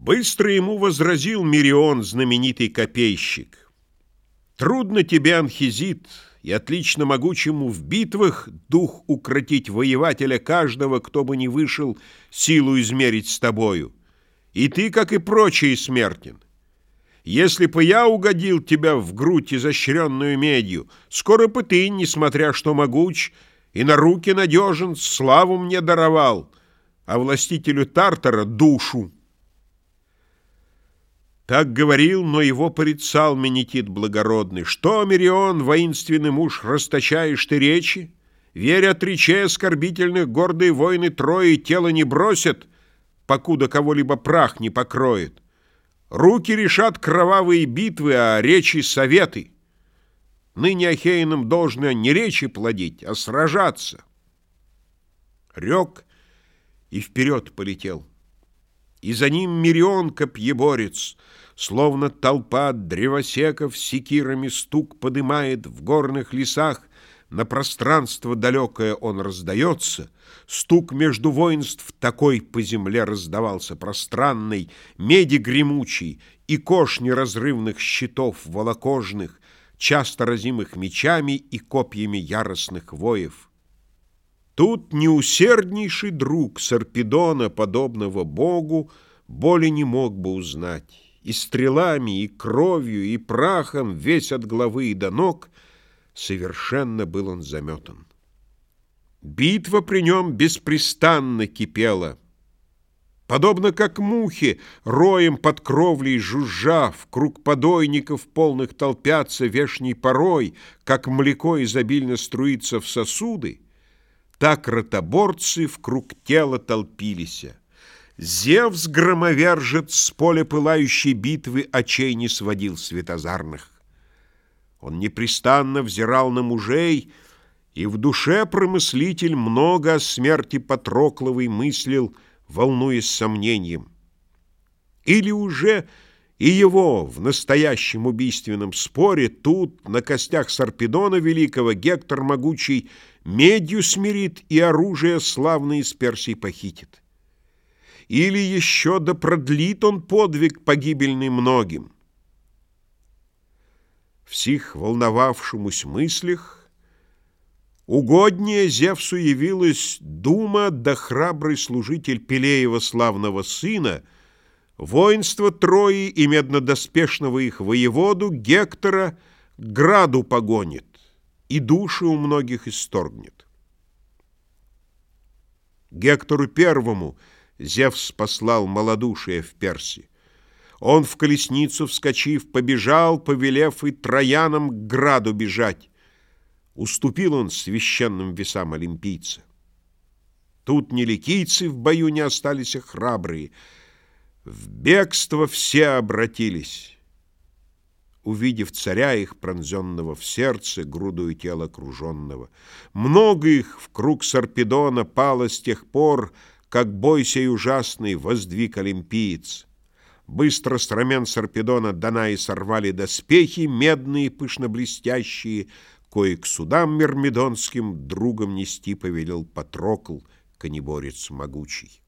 Быстро ему возразил Мирион, знаменитый копейщик. Трудно тебе, Анхизит, и отлично могучему в битвах дух укротить воевателя каждого, кто бы не вышел силу измерить с тобою. И ты, как и прочие, смертен. Если бы я угодил тебя в грудь изощренную медью, скоро бы ты, несмотря что могуч, и на руки надежен, славу мне даровал, а властителю Тартара — душу. Так говорил, но его порицал Менетит благородный. Что, Мирион, воинственный муж, расточаешь ты речи? Веря отрече оскорбительных, гордые воины Трои тело не бросят, покуда кого-либо прах не покроет. Руки решат кровавые битвы, а речи — советы. Ныне Ахейным должно не речи плодить, а сражаться. Рек и вперед полетел. И за ним Мирион копьеборец — Словно толпа древосеков секирами стук подымает в горных лесах, на пространство далекое он раздается, Стук между воинств такой по земле раздавался пространный, Меди гремучий и кош неразрывных щитов волокожных, Часто разимых мечами и копьями яростных воев. Тут неусерднейший друг Сарпедона, подобного богу, Боли не мог бы узнать и стрелами, и кровью, и прахом, весь от головы и до ног, совершенно был он заметан. Битва при нем беспрестанно кипела. Подобно как мухи, роем под кровлей жужжа, в круг подойников полных толпятся вешней порой, как млеко изобильно струится в сосуды, так ротоборцы в круг тела толпились. Зевс громовержец с поля пылающей битвы очей не сводил светозарных. Он непрестанно взирал на мужей, и в душе промыслитель много о смерти Патрокловой мыслил, волнуясь сомнением. Или уже и его в настоящем убийственном споре тут, на костях Сарпедона Великого, Гектор Могучий медью смирит и оружие славное из Персии похитит или еще да продлит он подвиг погибельный многим. В сих волновавшемусь мыслях угоднее Зевсу явилась дума да храбрый служитель Пелеева славного сына, воинство Трои и меднодоспешного их воеводу Гектора граду погонит и души у многих исторгнет. Гектору первому — Зевс послал малодушие в Перси. Он в колесницу, вскочив, побежал, повелев и троянам к граду бежать. Уступил он священным весам олимпийца. Тут ни ликийцы в бою не остались а храбрые. В бегство все обратились. Увидев царя их, пронзенного в сердце, грудую тела окруженного. Много их в круг Сарпедона пало с тех пор, как бой сей ужасный воздвиг олимпиец. Быстро с рамен Сарпедона Данаи сорвали доспехи, медные, пышно-блестящие, кои к судам мирмидонским другом нести повелел Патрокл, конеборец могучий.